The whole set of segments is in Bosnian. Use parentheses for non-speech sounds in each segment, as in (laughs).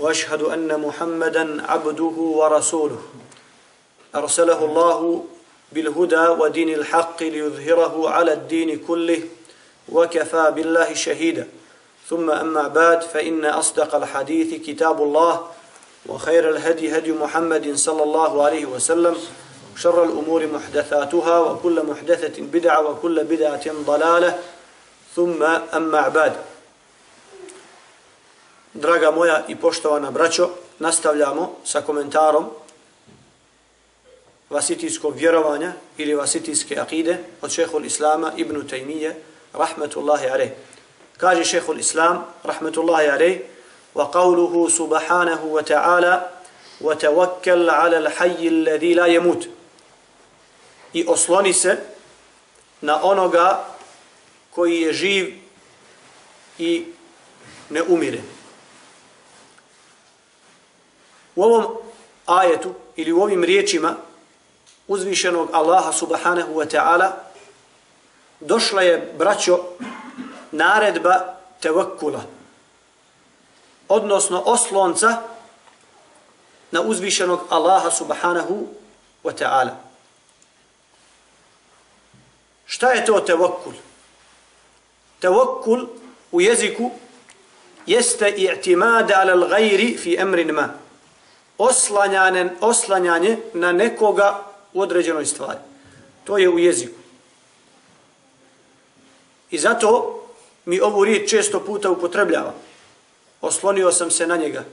وأشهد أن محمدا عبده ورسوله. أرسله الله بالهدى ودين الحق ليظهره على الدين كله وكفى بالله شهيدا. ثم أما بعد فإن أصدق الحديث كتاب الله وخير الهدي هدي محمد صلى الله عليه وسلم. شر الأمور محدثاتها وكل محدثة بدعة وكل بدعة ضلالة. ثم أما بعد. Draga moja i poštovana braćo, nastavljamo sa komentarom vasitijskog vjerovanja ili vasitijske akide od šehol Islama ibn Taymiye, rahmetullahi alej. Kaže šehol Islam, rahmetullahi alej, wa qawluhu subhanahu wa ta'ala, wa tawakkal ala l'hajji alladhi la yamut. I osloni se na onoga koji je živ i ne umire. U ovom ajetu ili u ovim riječima uzvišenog Allaha subhanahu wa ta'ala došla je, braćo, naredba tevakkula, odnosno oslonca na uzvišenog Allaha subhanahu wa ta'ala. Šta je to tevakkul? Tevakkul u jeziku jeste i'timad ala l-gajri fi emrin ma. Oslanjanje, oslanjanje na nekoga u određenoj stvari. To je u jeziku. I zato mi ovu riječ često puta upotrebljava. Oslonio sam se na njega.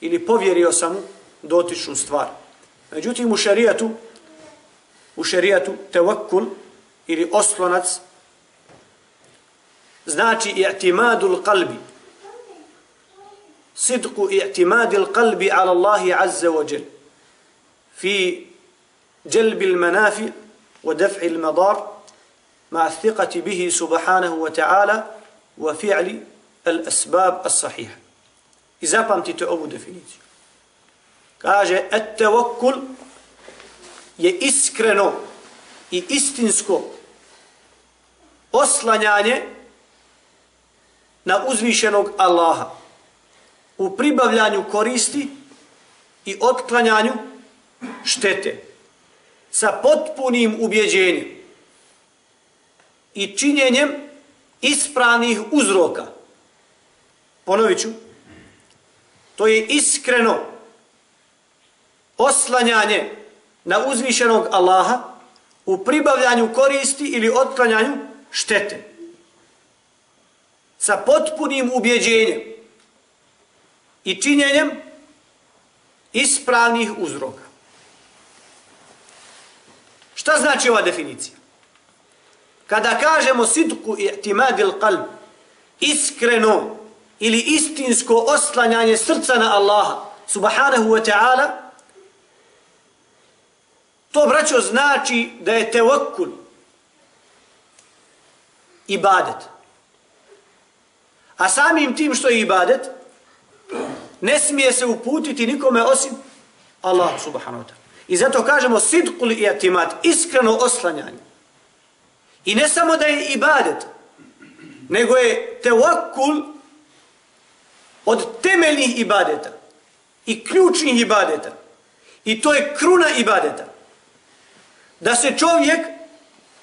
Ili povjerio sam mu dotičnu stvar. Međutim, u šarijatu, u šarijatu, tevakkul ili oslonac, znači i'timadul qalbi. صدق اعتماد القلب على الله عز وجل في جلب المنافع ودفع المضار مع الثقة به سبحانه وتعالى وفعل الأسباب الصحيحة إذا zapamtite ovu definiciju. Kaže, et tevokul je iskreno i na uzvišenog Allaha. U pribavljanju koristi i otklanjanju štete sa potpunim ubjeđenjem i činjenjem ispravnih uzroka. Ponovit ću, to je iskreno oslanjanje na uzvišenog Allaha u pribavljanju koristi ili otklanjanju štete. Sa potpunim ubjeđenjem i činjenjem ispravnih uzroka. Šta znači ova definicija? Kada kažemo sidku i timadil qalb, iskreno ili istinsko oslanjanje srca na Allaha, subhanahu wa ta'ala, to, braćo, znači da je tevakkul ibadet. A samim tim što je ibadet, ne smije se uputiti nikome osim Allah subhanahu wa ta'ala. I zato kažemo sidkul i atimat, iskreno oslanjanje. I ne samo da je ibadet, nego je tevakul od temeljnih ibadeta i ključnih ibadeta. I to je kruna ibadeta. Da se čovjek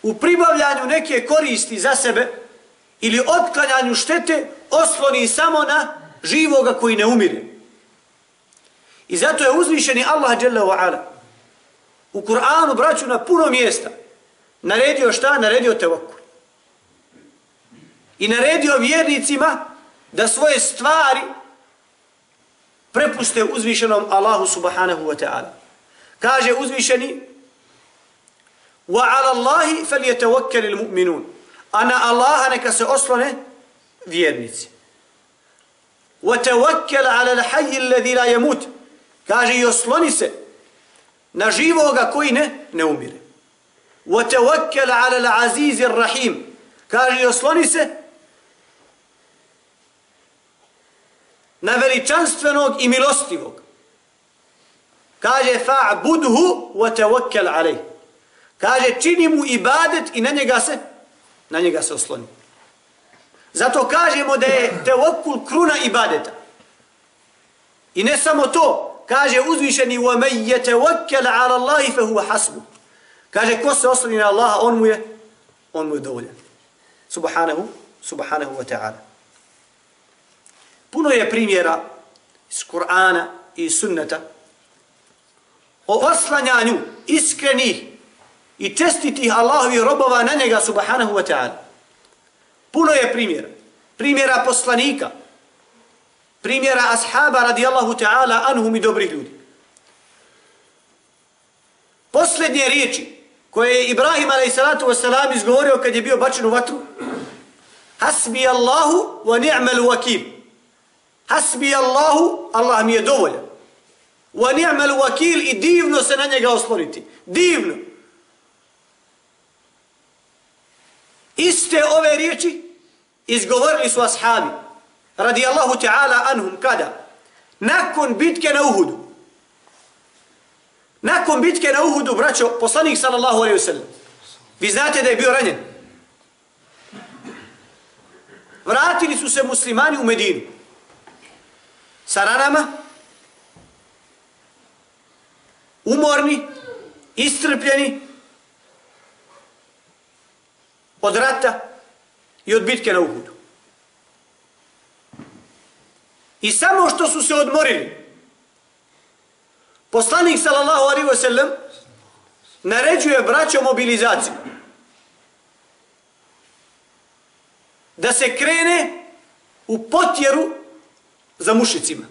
u pribavljanju neke koristi za sebe ili otklanjanju štete osloni samo na živoga koji ne umire. I zato je uzvišeni Allah dželle ve ala u Kur'anu, braću, na puno mjesta, naredio šta? Naredio tevakul. I naredio vjernicima da svoje stvari prepuste uzvišenom Allahu subhanahu wa ta'ala. Kaže uzvišeni وَعَلَى اللَّهِ فَلْيَتَوَكَّلِ الْمُؤْمِنُونَ A na Allaha neka se oslone vjernici. وَتَوَكَّلَ عَلَى الْحَيِّ الَّذِي لَا يَمُوتِ Kaže i osloni se na živoga koji ne, ne umire. وَتَوَكَّلَ عَلَى الْعَزِيزِ الرَّحِيمِ Kaže i osloni se na veličanstvenog i milostivog. Kaže fa'budhu wa tawakkal alayh. Kaže čini mu ibadet i na njega se na njega se osloni. Zato kažemo da je tevakkul kruna ibadeta. I ne samo to, kaže uzvišeni wa may yatawakkal ala Allah fa huwa hasbuh. Kaže ko se osloni na Allaha, on mu je on mu je dovoljan. Subhanahu subhanahu wa ta'ala. Puno je primjera iz Kur'ana i sunneta o oslanjanju iskrenih i čestitih Allahovi robova na njega subhanahu wa ta'ala. Puno je primjera. Primjera poslanika. Primjera ashaba radijallahu ta'ala anhum i dobrih ljudi. Posljednje riječi koje je Ibrahim a.s. izgovorio kad je bio bačen u vatru. Hasbi Allahu wa ni'mal wakil. Hasbi Allahu, Allah mi je dovoljan. Wa ni'mal wakil i divno se na njega osloniti. Divno. Iste ove riječi izgovorili su ashabi radi Allahu ta'ala anhum kada? Nakon bitke na Uhudu. Nakon bitke na Uhudu braćo poslanik sallallahu alaihi wasallam. Vi znate da je bio ranjen. Vratili su se muslimani u Medinu. Sa ranama, umorni, istrpljeni od rata i od bitke na Uhudu. I samo što su se odmorili, poslanik sallallahu alaihi wa sallam naređuje braćo mobilizaciju. Da se krene u potjeru za mušicima.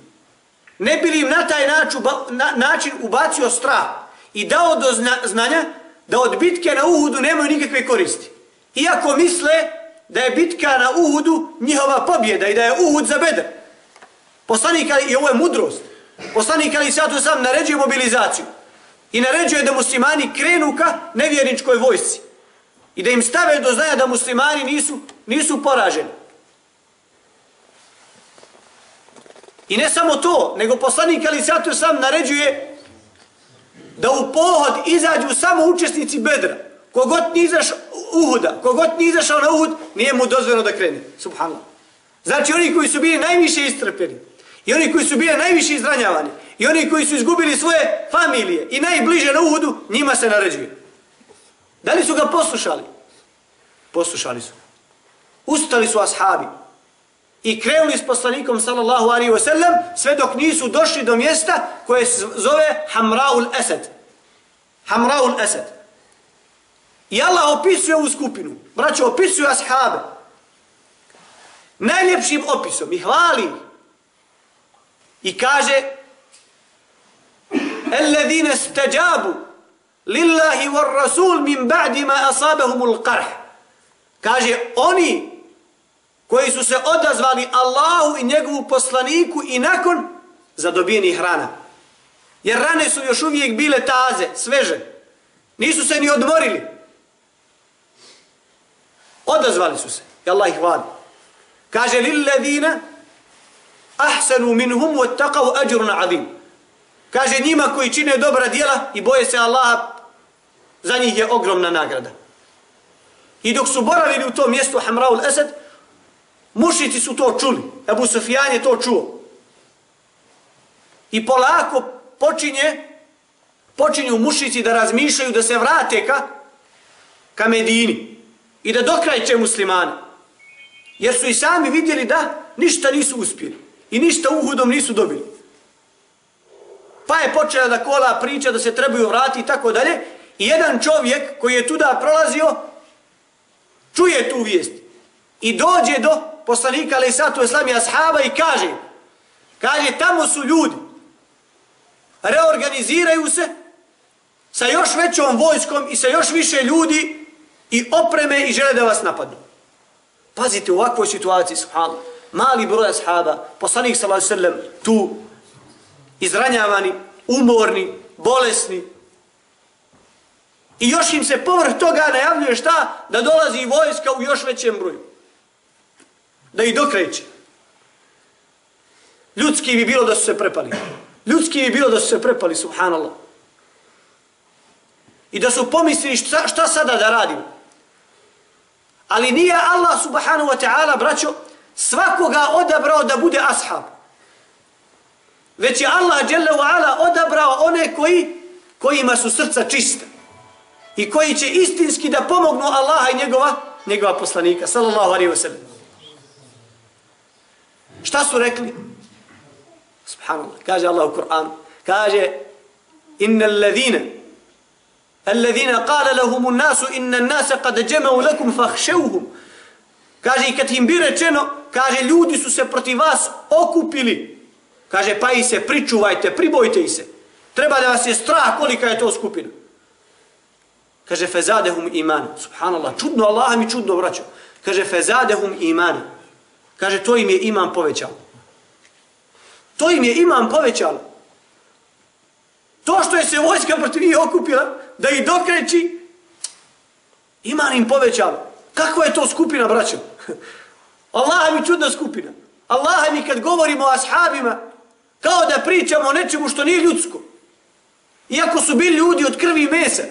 Ne bi li im na taj način, na, način ubacio strah i dao do zna, znanja da od bitke na Uhudu nemaju nikakve koristi. Iako misle da je bitka na Uhudu njihova pobjeda i da je Uhud za bedr. Poslanik ali, i ovo je mudrost, poslanik ali sad sam naređuje mobilizaciju i naređuje da muslimani krenu ka nevjerničkoj vojsci i da im stave do znaja da muslimani nisu, nisu poraženi. I ne samo to, nego poslanik Ali Satu sam naređuje da u pohod izađu samo učesnici bedra. Kogod ni izašao Uhuda, kogod ni izašao na Uhud, nije mu dozvoljeno da krene. Subhanallah. Znači oni koji su bili najviše istrpeni, i oni koji su bili najviše izranjavani, i oni koji su izgubili svoje familije i najbliže na Uhudu, njima se naređuje. Da li su ga poslušali? Poslušali su. Ustali su ashabi i krenuli s poslanikom sallallahu alaihi wa sallam sve dok nisu došli do mjesta koje se zove Hamraul Esed. Hamraul Esed. I Allah opisuje ovu skupinu. Braćo, opisuje ashabe. Najljepšim opisom i hvali I kaže Alladine stajabu lillahi war rasul min ba'di ma asabahumul qarh. Kaže oni koji su se odazvali Allahu i njegovu poslaniku i nakon zadobijeni hrana. Jer rane su još uvijek bile taze, sveže. Nisu se ni odmorili. Odazvali su se. I Allah ih vada. Kaže, lilladina ahsanu minhum wattaqu ajrun azim. Kaže, njima koji čine dobra djela i boje se Allaha, za njih je ogromna nagrada. I dok su boravili u tom mjestu Hamraul Esed, Mušici su to čuli. Abu Sufjan je to čuo. I polako počinje, počinju mušici da razmišljaju da se vrate ka, ka Medini. I da dokrajče muslimane. Jer su i sami vidjeli da ništa nisu uspjeli. I ništa uhudom nisu dobili. pa je počela da kola priča da se trebaju vratiti i tako dalje. I jedan čovjek koji je tuda prolazio, čuje tu vijest. I dođe do poslanika ali satu islami ashaba i kaže, kaže tamo su ljudi, reorganiziraju se sa još većom vojskom i sa još više ljudi i opreme i žele da vas napadnu. Pazite u ovakvoj situaciji, subhanallah, mali broj ashaba, poslanik sallallahu sallam, tu izranjavani, umorni, bolesni, I još im se povrh toga najavljuje šta? Da dolazi vojska u još većem broju. Da ih dokreće. Ljudski bi bilo da su se prepali. Ljudski bi bilo da su se prepali, subhanallah. I da su pomislili šta, šta sada da radimo. Ali nije Allah subhanahu wa ta'ala, braćo, svakoga odabrao da bude ashab. Već je Allah odabrao one koji, kojima su srca čista i koji će istinski da pomognu Allaha i njegova, njegova poslanika, sallallahu alaihi wa sallam. Šta su rekli? Subhanallah, kaže Allah u Kur'an, kaže, inna alladhina, alladhina qala lahumu nasu, inna nasa qad džemau lakum fahšeuhum. Kaže, i kad im bi rečeno, kaže, ljudi su se protiv vas okupili. Kaže, pa i se pričuvajte, pribojte i se. Treba da vas je strah kolika je to skupina. Kaže fezadehum iman. Subhanallah, čudno Allah mi čudno vraćao. Kaže fezadehum iman. Kaže to im je iman povećao. To im je iman povećalo. To što je se vojska protiv njih okupila, da ih dokreći, iman im povećalo. Kakva je to skupina, braćo? Allah mi čudna skupina. Allah mi kad govorimo o ashabima, kao da pričamo o nečemu što nije ljudsko. Iako su bili ljudi od krvi i mesa,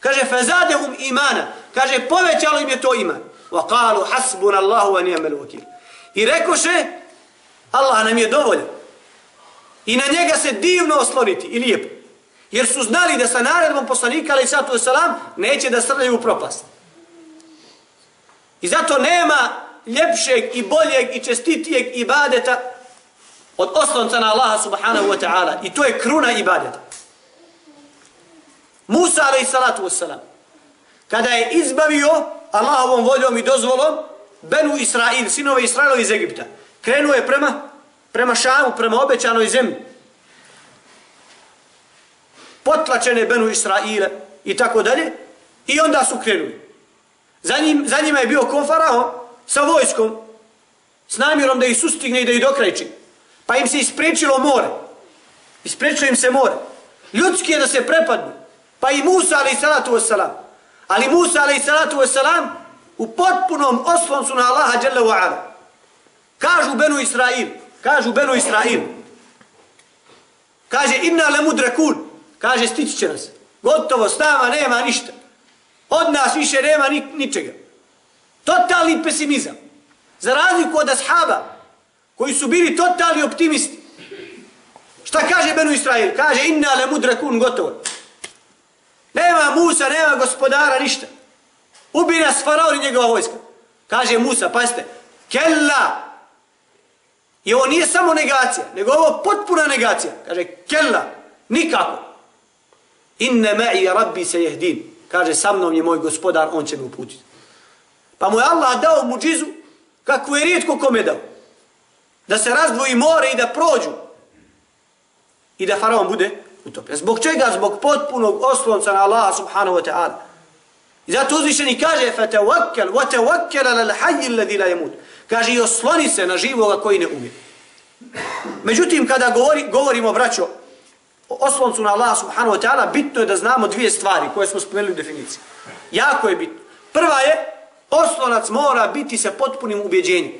Kaže fazadehum imana. Kaže povećalo im je to iman. Wa qalu hasbunallahu wa ni'mal wakeel. I rekoše Allah nam je dovoljan. I na njega se divno osloniti i lijepo. Jer su znali da sa naredbom poslanika ali sallatu selam neće da srljaju u propast. I zato nema ljepšeg i boljeg i čestitijeg ibadeta od oslonca na Allaha subhanahu wa ta'ala. I to je kruna ibadeta. Musa alaih salatu wasalam, kada je izbavio Allahovom voljom i dozvolom Benu Israil, sinove Israilova iz Egipta, krenuo je prema, prema Šamu, prema obećanoj zemlji. Potlačene Benu Israile i tako dalje. I onda su krenuli. Za, njim, za njima je bio konfarao sa vojskom, s namjerom da ih sustigne i da ih dokrajči. Pa im se isprečilo more. Isprečilo im se more. Ljudski je da se prepadnu. Pa i Musa alaih salatu wasalam. Ali Musa alaih salatu wasalam u potpunom osloncu na Allaha dželle wa ala. Kažu Benu Israil. Kažu Benu Israil. Kaže inna le mudrekun. Kaže stići će nas. Gotovo, s nama nema ništa. Od nas više nema ni, ničega. Totalni pesimizam. Za razliku od ashaba koji su bili totalni optimisti. Šta kaže Benu Israil? Kaže inna le mudrakun, gotovo. Nema Musa, nema gospodara, ništa. Ubi nas faraon i njegova vojska. Kaže Musa, pazite, kella. I ovo nije samo negacija, nego ovo potpuna negacija. Kaže, kella, nikako. Inne ma'i rabbi se jehdin. Kaže, sa mnom je moj gospodar, on će me uputiti. Pa mu je Allah dao muđizu, kako je rijetko kome dao. Da se razdvoji more i da prođu. I da faraon bude utopljen. Zbog čega? Zbog potpunog oslonca na Allaha subhanahu wa ta'ala. I zato uzvišeni kaže فَتَوَكَّلْ وَتَوَكَّلَ لَلْحَيِّ الَّذِي لَا يَمُودِ Kaže i osloni se na živoga koji ne umije. Međutim, kada govori, govorimo, braćo, o osloncu na Allaha subhanahu wa ta'ala, bitno je da znamo dvije stvari koje smo spomenuli u definiciji. Jako je bitno. Prva je, oslonac mora biti sa potpunim ubjeđenjem.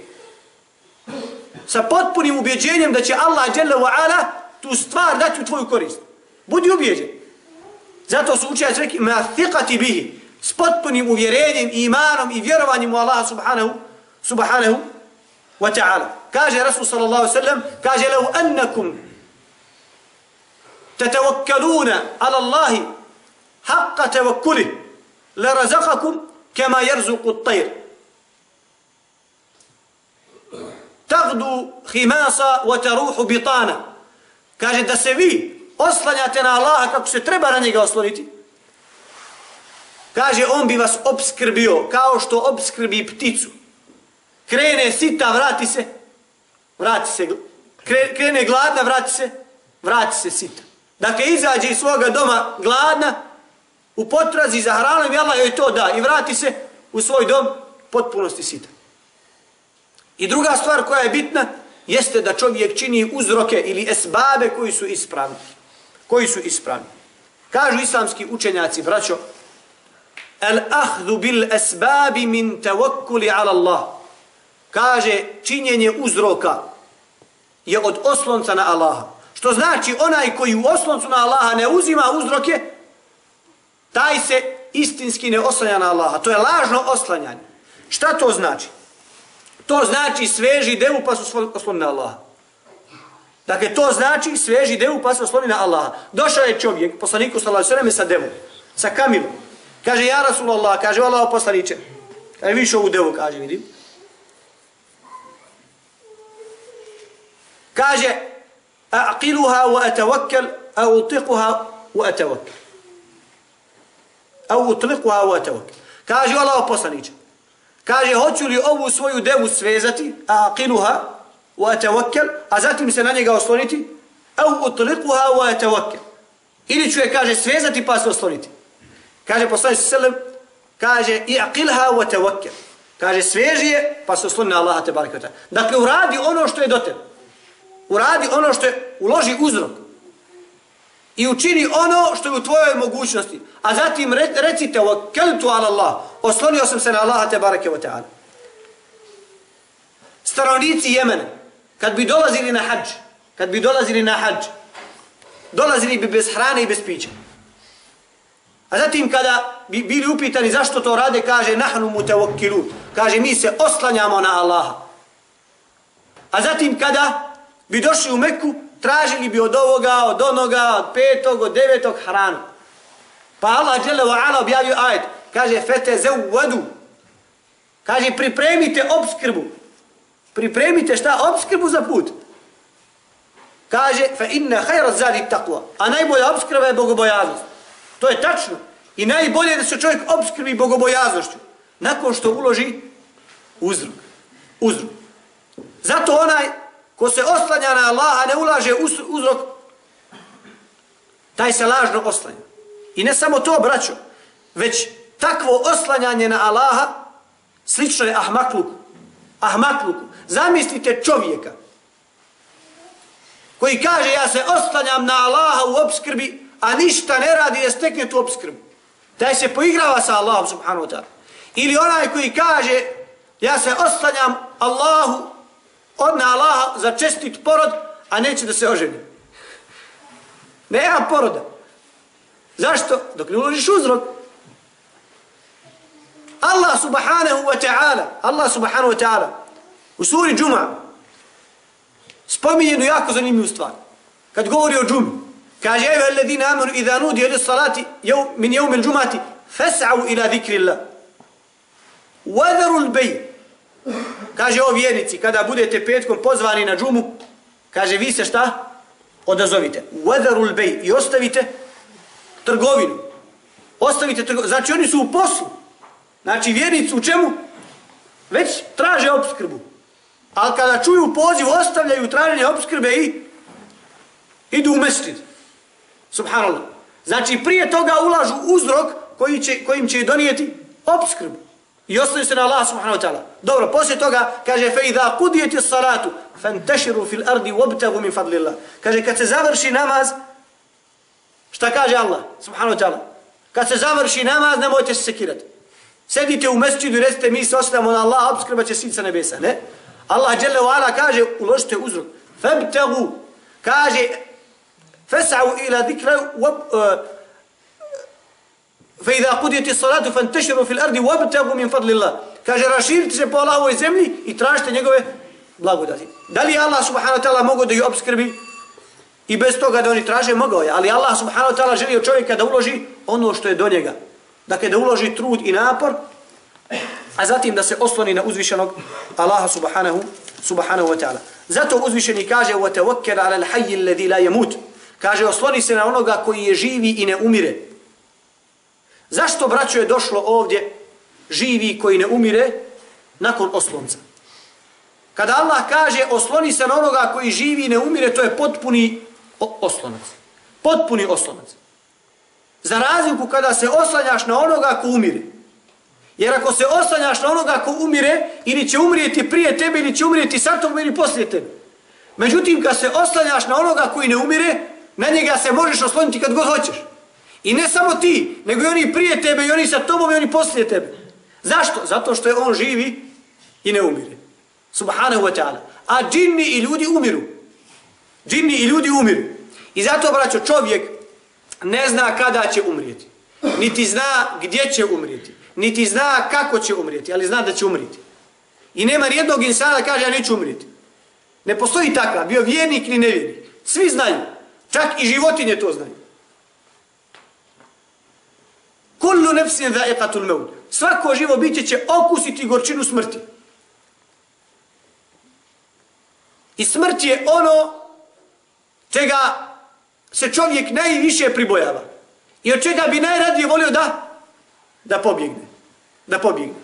Sa potpunim ubjeđenjem da će Allah tu stvar dati u tvoju korist. Budi ubijeđen. Zato su učenjaci rekli, ma thiqati bihi, s potpunim uvjerenjem, imanom i vjerovanjem u Allaha subhanahu, subhanahu wa ta'ala. Kaže Rasul sallallahu sallam, kaže lehu annakum tatawakkaluna ala Allahi haqqa tawakkuli la razakakum kema jerzuku tajr. Tagdu khimasa wa taruhu bitana. Kaže da se vi oslanjate na Allaha kako se treba na njega osloniti, kaže, on bi vas obskrbio kao što obskrbi pticu. Krene sita, vrati se, vrati se, krene gladna, vrati se, vrati se sita. Dakle, izađe iz svoga doma gladna, u potrazi za hranom i Allah joj to da i vrati se u svoj dom potpunosti sita. I druga stvar koja je bitna jeste da čovjek čini uzroke ili esbabe koji su ispravni. Koji su ispravni. Kažu islamski učenjaci, braćo, el ahdu bil esbabi min tawakkuli ala Allah. Kaže, činjenje uzroka je od oslonca na Allaha. Što znači onaj koji u osloncu na Allaha ne uzima uzroke, taj se istinski ne oslanja na Allaha. To je lažno oslanjanje. Šta to znači? To znači sveži devu pa su osloni na Allaha. Dakle, to znači sveži devu pa su osloni na Allaha. Došao je čovjek, poslaniku sallahu sallam, sa devom, sa kamilom. Kaže, ja Rasulullah, kaže, Allah poslaniče. Kaže, vidiš ovu devu, kaže, vidim. Kaže, aqiluha wa atawakkal, a utiquha wa atawakkal. A utiquha wa atawakkal. Kaže, Allah poslaniće. Kaže, hoću li ovu svoju devu svezati, a aqiluha, wa tawakkal, a zatim se na njega osloniti, au utliquha wa tawakkal. Ili ću je, kaže, svezati pa se osloniti. Kaže, poslanik sallam, kaže, i aqilha wa tawakkal. Kaže, sveži je, pa se osloni na Allaha te barakata. Dakle, uradi ono što je do tebe. Uradi ono što je, uloži uzrok. I učini ono što je u tvojoj mogućnosti. A zatim recite wa keltu ala Allah. Oslonio sam se na Allaha te barake wa ta'ala. Stanovnici Jemena, kad bi dolazili na hađ, kad bi dolazili na hađ, dolazili bi bez hrane i bez pića. A zatim kada bi bili upitani zašto to rade, kaže nahnu mutawakkilu. Kaže mi se oslanjamo na Allaha. A zatim kada bi došli u Meku, tražili bi od ovoga, od onoga, od petog, od devetog hranu. Pa Allah dželle ve ala objavio ajet, kaže fete zawadu. Kaže pripremite obskrbu. Pripremite šta obskrbu za put. Kaže fa inna khayra zadi taqwa. A najbolja obskrba je bogobojaznost. To je tačno. I najbolje je da se čovjek obskrbi bogobojaznošću. Nakon što uloži uzrok. Uzrok. Zato onaj ko se oslanja na Allaha ne ulaže uzrok, taj se lažno oslanja. I ne samo to, braćo, već takvo oslanjanje na Allaha slično je ahmakluku. Ahmakluku. Zamislite čovjeka koji kaže ja se oslanjam na Allaha u obskrbi, a ništa ne radi da stekne tu obskrbu. Taj se poigrava sa Allahom subhanahu wa ta'ala. Ili onaj koji kaže ja se oslanjam Allahu od Allaha za čestit porod, a neće da se oženi. Nema poroda. Zašto? Dok ne uložiš uzrok. Allah subhanahu wa ta'ala, Allah subhanahu wa ta'ala, u suri Džuma, spominje jednu jako zanimljivu stvar. Kad govori o Džumi, kaže, evo alladina amanu idha nudi ili salati min jevmi džumati, fes'au ila zikri Allah. Wadaru l-bej. Kaže, o vjernici, kada budete petkom pozvani na džumu, kaže, vi se šta? Odazovite. Wadaru l-bej. I ostavite trgovinu. Ostavite trgovinu. Znači, oni su u poslu. Znači, vjernici u čemu? Već traže obskrbu. Ali kada čuju poziv, ostavljaju traženje obskrbe i idu u mestid. Subhanallah. Znači, prije toga ulažu uzrok koji će, kojim će donijeti obskrbu. I ostaju se na Allah subhanahu wa ta'ala. Dobro, poslije toga kaže fe idha kudijeti salatu fantashiru fil ardi wabtagu min fadlillah. Kaže kad se završi namaz šta kaže Allah subhanahu wa ta'ala? Kad se završi namaz nemojte se sekirati. Sedite u mesčidu i recite mi se ostavamo na Allah, obskrba će sica nebesa, ne? Allah dželle wa ala kaže uložite uzrok. Fabtagu kaže fas'u ila dhikra eh, wa fa idha qudiyat as-salatu fantashiru fil ardi wabtagu min fadlillah. Kaže raširite se po Allahovoj zemlji i tražite njegove blagodati. Da li Allah subhanahu wa ta'ala mogu da ju obskrbi i bez toga da oni traže mogao je, ali Allah subhanahu wa ta'ala želi od čovjeka da uloži ono što je do njega. Dakle, da uloži trud i napor, a zatim da se osloni na uzvišenog Allaha subhanahu, subhanahu wa ta'ala. Zato uzvišeni kaže وَتَوَكَّرَ عَلَى الْحَيِّ الَّذِي لَا يَمُوتُ Kaže, osloni se na onoga koji je živi i ne umire. Zašto, braćo, je došlo ovdje živi koji ne umire nakon oslonca? Kada Allah kaže, osloni se na onoga koji živi i ne umire, to je potpuni oslonac. Potpuni oslonac. Za razliku kada se oslanjaš na onoga ko umire. Jer ako se oslanjaš na onoga ko umire, ili će umrijeti prije tebe, ili će umrijeti sa tobom, ili poslije tebe. Međutim, kad se oslanjaš na onoga koji ne umire, na njega se možeš osloniti kad god hoćeš. I ne samo ti, nego i oni prije tebe, i oni sa tobom, i oni poslije tebe. Zašto? Zato što je on živi i ne umire. Subhanahu wa ta'ala. A džinni i ljudi umiru. Džinni i ljudi umiru. I zato, braćo, čovjek ne zna kada će umrijeti. Niti zna gdje će umrijeti. Niti zna kako će umrijeti, ali zna da će umrijeti. I nema nijednog insana da kaže ja neću umrijeti. Ne postoji takav, bio vjernik ni nevjernik. Svi znaju. Čak i životinje to znaju. Kullu nefsin dha'iqatul maut. Svako živo biće će okusiti gorčinu smrti. I smrt je ono čega se čovjek najviše pribojava. I od čega bi najradije volio da da pobjegne. Da pobjegne.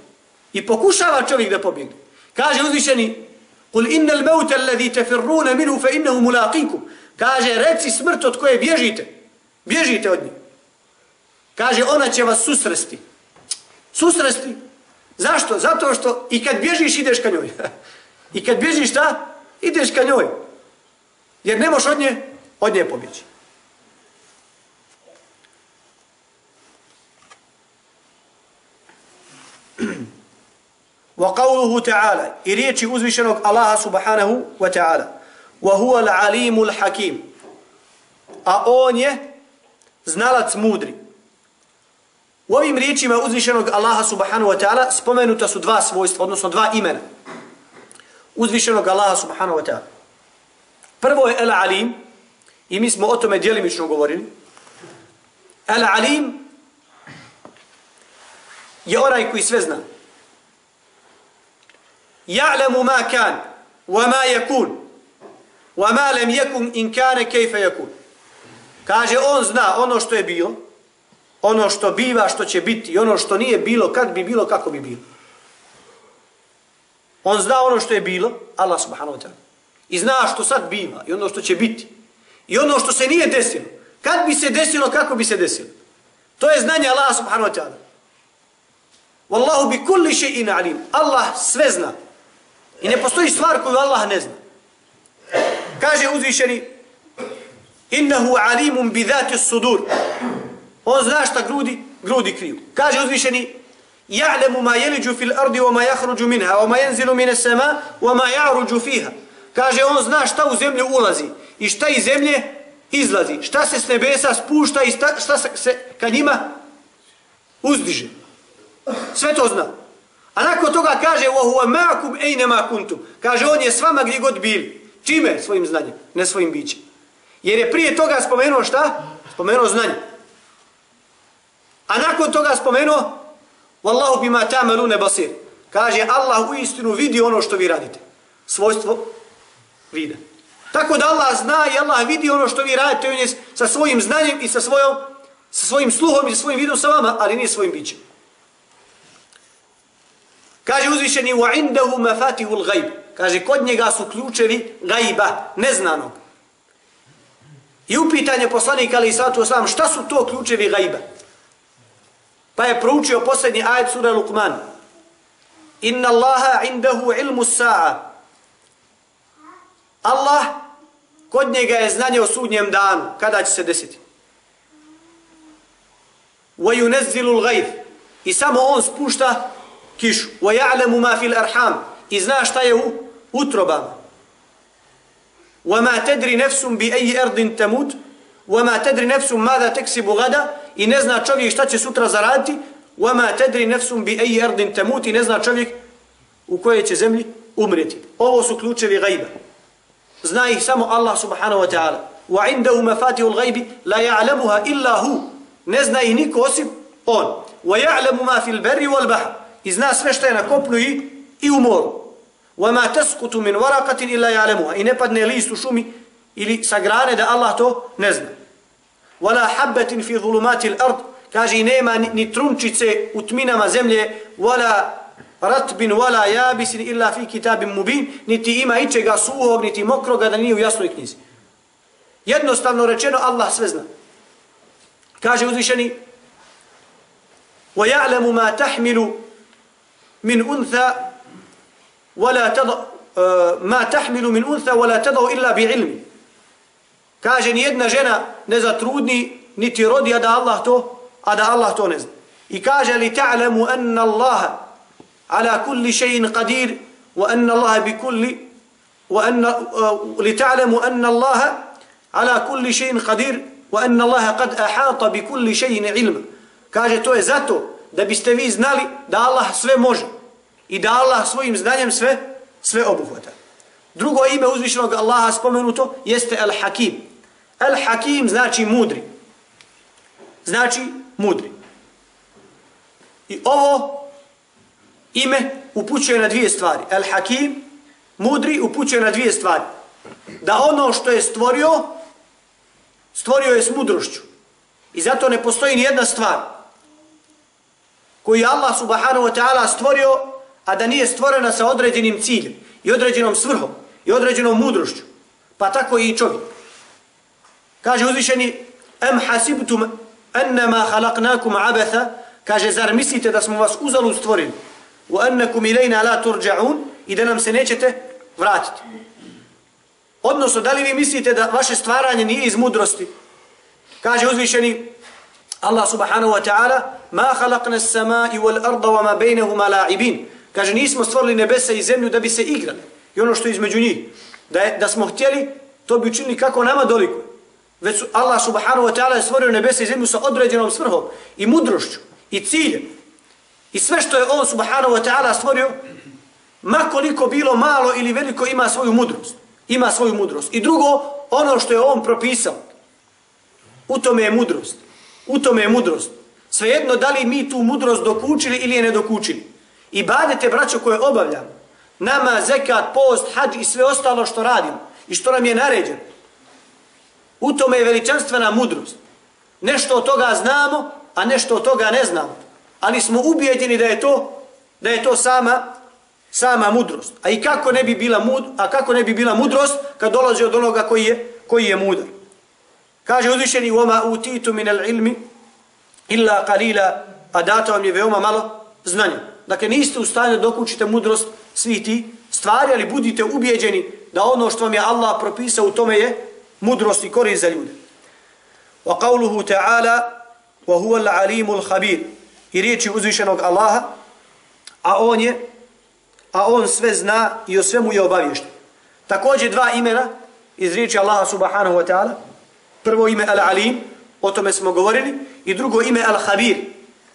I pokušava čovjek da pobjegne. Kaže uzvišeni Kul innal mauta alladhi tafirruna minhu fa innahu mulaqikum. Kaže reci smrt od koje bježite. Bježite od nje. Kaže ona će vas susresti. Susresti. Zašto? Zato što i kad bježiš ideš ka njoj. (laughs) I kad bježiš šta? Ideš ka njoj. Jer ne možeš od nje, od nje pobjeći. وقوله تعالى إريتي أزوشنك الله سبحانه وتعالى وهو العليم الحكيم أوني znalac mudri. U ovim riječima uzvišenog Allaha subhanahu wa ta'ala spomenuta su dva svojstva, odnosno dva imena. Uzvišenog Allaha subhanahu wa ta'ala. Prvo je El-Alim, i mi smo o tome djelimično govorili. El-Alim je onaj koji sve zna. Ja'lemu ma kan, wa ma yakun, wa ma lem yakun in kane kejfe yakun. Kaže, on zna ono što je bilo, ono što biva, što će biti, i ono što nije bilo, kad bi bilo, kako bi bilo. On zna ono što je bilo, Allah subhanahu wa ta'ala. I zna što sad biva, i ono što će biti. I ono što se nije desilo. Kad bi se desilo, kako bi se desilo. To je znanje Allah subhanahu wa ta'ala. Wallahu bi kulli še'in alim. Allah sve zna. I ne postoji stvar koju Allah ne zna. Kaže uzvišeni Innahu alimun bi dhati sudur. On zna šta grudi, grudi kriju. Kaže uzvišeni Ja'lemu ma jeliđu fil ardi wa ma jahruđu minha wa ma jenzilu mine sema wa ma ja'ruđu fiha. Kaže on zna šta u zemlju ulazi i šta iz zemlje izlazi. Šta se s nebesa spušta i šta, šta se ka njima uzdiže. Sve to zna. A nakon toga kaže وَهُوَ مَاكُمْ اَيْنَ مَا كُنْتُمْ Kaže on je s vama gdje god bili. Čime? Svojim znanjem, ne svojim bićem. Jer je prije toga spomenuo šta? Spomenuo znanje. A nakon toga spomenuo Wallahu bima ta'maluna basir. Kaže Allah u istinu vidi ono što vi radite. Svojstvo vida. Tako da Allah zna i Allah vidi ono što vi radite on je sa svojim znanjem i sa svojom sa svojim sluhom i sa svojim vidom sa vama, ali nije svojim bićem. Kaže uzvišeni wa indahu mafatihul ghaib. Kaže kod njega su ključevi gajba, neznanog. I upitanje poslanika ali satu sam šta su to ključevi gajba? Pa je proučio posljednji ajet sura Luqman. Inna Allaha indahu ilmu sa'a. Allah kod njega je znanje o sudnjem danu. Kada će se desiti? Wa yunazzilu al-ghayth. I samo on spušta kišu. Wa ya'lamu ma fil arham. I zna šta je u utrobama. Wa ma tadri nafsun bi ayyi ardin tamut. Wa ma tadri nafsun madha taksibu gada. I ne zna čovjek šta će sutra zaraditi. Wa ma tadri nafsun bi ayi ardin tamut. I ne zna čovjek u kojoj će zemlji umreti. Ovo su ključevi gajba. Zna ih samo Allah subhanahu wa ta'ala. Wa indahu mafatihu al-ghaibi la ya'lamuha illa hu. Ne zna ih niko osim on. Wa ya'lamu ma fil barri wal bahr i zna sve što je na kopnu i, i u moru. وَمَا تَسْقُتُ مِنْ وَرَقَةٍ إِلَّا يَعْلَمُهَا I ne padne list u šumi ili sa grane da Allah to ne zna. Wala habbatin fi zulumati al-ard, kaže nema ni, trunčice u tminama zemlje, wala ratbin wala yabisin illa fi kitabin mubin, niti ima ičega suhog, niti mokroga da nije u jasnoj knjizi. Jednostavno rečeno Allah sve zna. Kaže uzvišeni وَيَعْلَمُ مَا تَحْمِلُ مِنْ أُنْثَى وَلَا تَضَ مَا تَحْمِلُ مِنْ أُنْثَى وَلَا تَضَوْ إِلَّا بِعِلْمِ Kaže, nijedna žena ne zatrudni, niti rodi, a da Allah to, a da Allah to ne zna. I kaže, li ta'lamu anna Allaha ala kulli še'in qadir, wa anna Allaha bi kulli, wa anna, uh, li ta'lamu anna Allaha ala kulli še'in qadir, wa anna Allaha qad ahata bi kulli še'in ilma. Kaže, to je zato da biste vi znali da Allah sve može i da Allah svojim znanjem sve, sve obuhvata. Drugo ime uzvišenog Allaha spomenuto jeste Al-Hakim. El hakim znači mudri. Znači mudri. I ovo ime upućuje na dvije stvari. El hakim, mudri, upućuje na dvije stvari. Da ono što je stvorio, stvorio je s mudrošću. I zato ne postoji ni jedna stvar koju je Allah subhanahu wa ta'ala stvorio, a da nije stvorena sa određenim ciljem i određenom svrhom i određenom mudrošću. Pa tako i čovjek. Kaže uzvišeni, em hasibtum ennama halaknakum abatha, kaže, zar mislite da smo vas uzalu stvorili, u ennekum ilajna la turđa'un, i da nam se nećete vratiti. Odnosno, da li vi mislite da vaše stvaranje nije iz mudrosti? Kaže uzvišeni, Allah subhanahu wa ta'ala, ma halakna sama i wal arda wa ma bejnehuma la'ibin. Kaže, nismo stvorili nebesa i zemlju da bi se igrali. I ono što je između njih. Da, je, da smo htjeli, to bi učinili kako nama dolikuje već su Allah subhanahu wa ta'ala je stvorio nebesa i zemlju sa određenom svrhom i mudrošću i ciljem. I sve što je on subhanahu wa ta'ala stvorio, makoliko bilo malo ili veliko ima svoju mudrost. Ima svoju mudrost. I drugo, ono što je on propisao, u tome je mudrost. U tome je mudrost. Svejedno da li mi tu mudrost dokučili ili je ne dokučili. I badete, braćo, koje obavljamo, nama, zekat, post, hađ i sve ostalo što radimo i što nam je naređeno, U tome je veličanstvena mudrost. Nešto od toga znamo, a nešto od toga ne znamo. Ali smo ubijedjeni da je to da je to sama sama mudrost. A i kako ne bi bila mud, a kako ne bi bila mudrost kad dolazi od onoga koji je koji je mudar. Kaže uzvišeni u utitu min al-ilmi illa qalila a dato vam je veoma malo znanja. Dakle, niste u stanju dok učite mudrost svih ti stvari, ali budite ubijeđeni da ono što vam je Allah propisao u tome je mudrost i korist za ljude. Wa qawluhu ta'ala wa huwa al-alimul khabir. I riječi uzvišenog Allaha, a on je a on sve zna i o svemu je obavješten. Također dva imena iz riječi Allaha subhanahu wa ta'ala. Prvo ime Al-Alim, o tome smo govorili, i drugo ime Al-Khabir.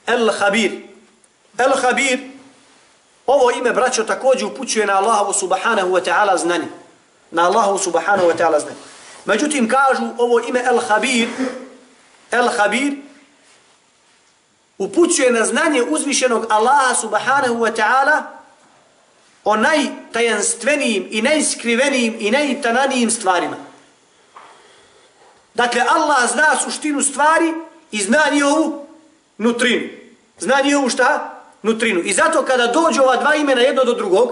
Al-Khabir. Al-Khabir, ovo ime, braćo, također upućuje na Allaha subhanahu wa ta'ala znanje. Na Allaha subhanahu wa ta'ala znanje. Međutim, kažu ovo ime El Habir, El Habir, upućuje na znanje uzvišenog Allaha subhanahu wa ta'ala o najtajanstvenijim i najskrivenijim i najtananijim stvarima. Dakle, Allah zna suštinu stvari i zna njihovu nutrinu. Zna njihovu šta? Nutrinu. I zato kada dođu ova dva imena jedno do drugog,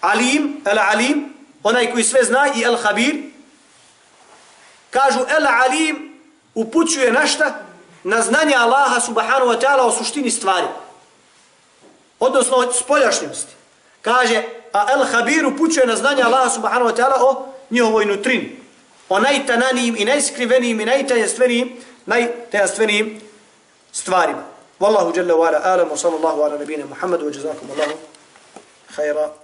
Alim, El Alim, onaj koji sve zna, i El Habir, Kažu El Alim upućuje na šta? Na znanje Allaha subhanahu wa ta'ala o suštini stvari. Odnosno o spoljašnjosti. Kaže, a El Habir upućuje na znanje Allaha subhanahu wa ta'ala o njihovoj nutrini. O najtananijim i najskrivenijim i najtajanstvenijim, najtajanstvenijim stvarima. Wallahu jalla wa ala alamu wa sallallahu ala nabina Muhammadu wa jazakum Allahu khaira.